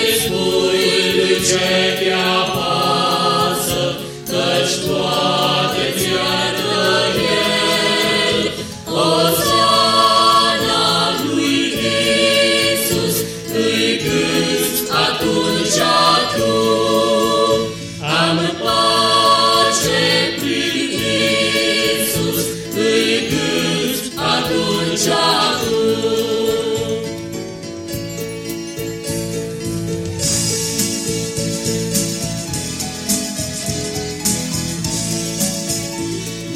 îi spui lui ce te apasă, căci Doamne,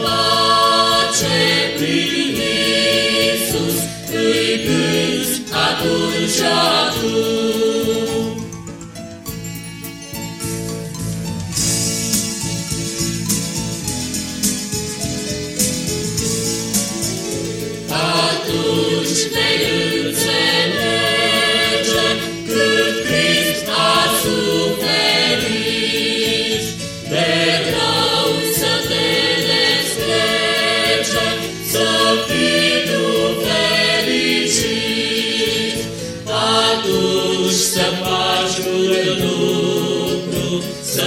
pace prin Iisus, îi gândi atunci, atunci. atunci să faci un lucru, să